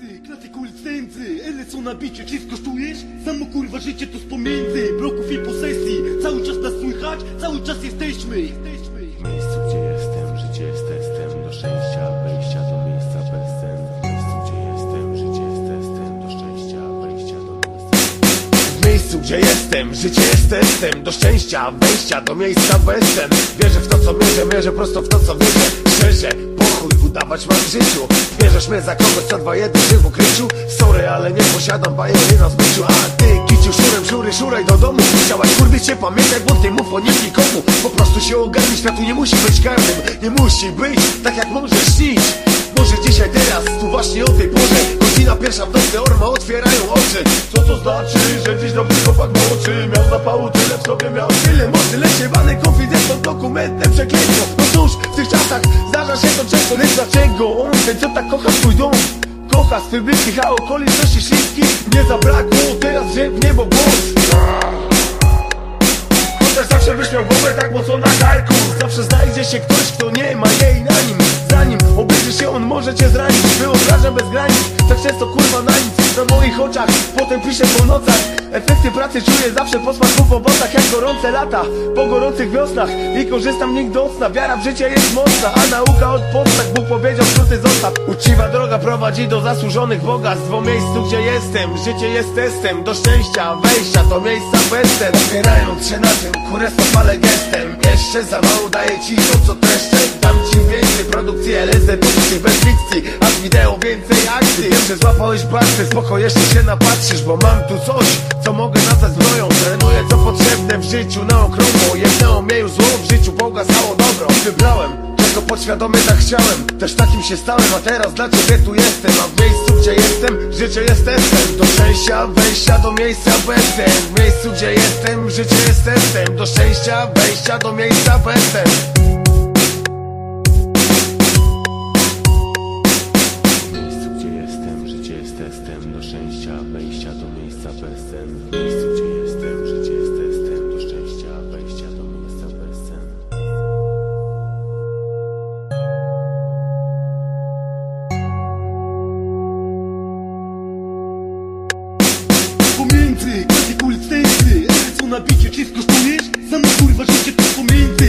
Pomiędzy, klasy kulstędzy, ele co na bicie, czy skosztujesz? Samo kurwa życie to z pomiędzy Bloków i posesji, cały czas nas słychać, cały czas jesteśmy. Jesteśmy. W miejscu gdzie jestem, życie jest testem. Do szczęścia, wejścia do miejsca bez sen W miejscu gdzie jestem, życie jest testem. Do szczęścia, wejścia do miejsca W miejscu gdzie jestem, życie jest testem. Do szczęścia, wejścia do miejsca bez sen Wierzę w to co mierzę, mierzę prosto w to co wierzę. Szczerze, pochuj udawać mam w życiu. Bierzesz mnie za kogoś, co dwa jedny żył w ukryciu. Sorry, ale nie posiadam bajery na zbyciu. A ty, kiciu, szurem, szury, szuraj do domu. Chciałaś kurwy cię pamiętaj, bo ty mów o nim nikomu Po prostu się ogarnij, światu nie musi być karnym Nie musi być tak jak możesz śnić Może dzisiaj, teraz, tu właśnie o tej porze. Godzina pierwsza w nocy, orma otwierają oczy to znaczy, że dziś dobry chłopak moczy. Miał zapału tyle w sobie, miał tyle mocy. Lecz jebany konfident pod dokumentem przeklęknął No cóż, w tych czasach zdarza się to często. Lecz dlaczego on, ten co tak kocha swój dom? Kocha swy bliskich, a okoliczności śliskich. Nie zabrakło, teraz że w niebo głos Chociaż zawsze byś miał głowę tak mocno na karku Zawsze znajdzie się ktoś, kto nie ma jej na nim. Zanim obejrzy się on może cię zranić. Wyobrażam bez granic, tak często kurwa na nic Na moich oczach, potem piszę po nocach. Efekty pracy czuję zawsze po smaku w owocach Jak gorące lata, po gorących wiosnach I korzystam do ocna, wiara w życie jest mocna A nauka od podstaw, Bóg powiedział skróty zostaw. Uczciwa droga prowadzi do zasłużonych bogactw. W miejscu gdzie jestem, życie jest testem. Do szczęścia, wejścia do miejsca bezsen Opierając się na tym, kurestwo palę gestem. Jeszcze za mało daję ci to co treszcze Dam ci więcej produkcji LSD bez fikcji. A z wideo więcej akcji. Wiem, że złapałeś barwy, spoko jeszcze się napatrzysz Bo mam tu coś, co mogę nazwać zbroją. Trenuję co potrzebne w życiu na okrągło. Jednęło mnie zło w życiu, Boga stało dobro. Wybrałem czego podświadomie tak chciałem. Też takim się stałem, a teraz dla ciebie tu jestem. A w miejscu gdzie jestem, życie jest testem. Do szczęścia, wejścia do miejsca bezsen W miejscu gdzie jestem, życie jest testem. Do szczęścia, wejścia do miejsca bezsen testem Do szczęścia, wejścia do miejsca bezsen W miejscu gdzie jestem, życie jest testem Do szczęścia, wejścia do miejsca bezsen Pomiędzy, klasy kulstęzy, ele co na bicie, czy skosztujesz? Samo kurwa życie to pomiędzy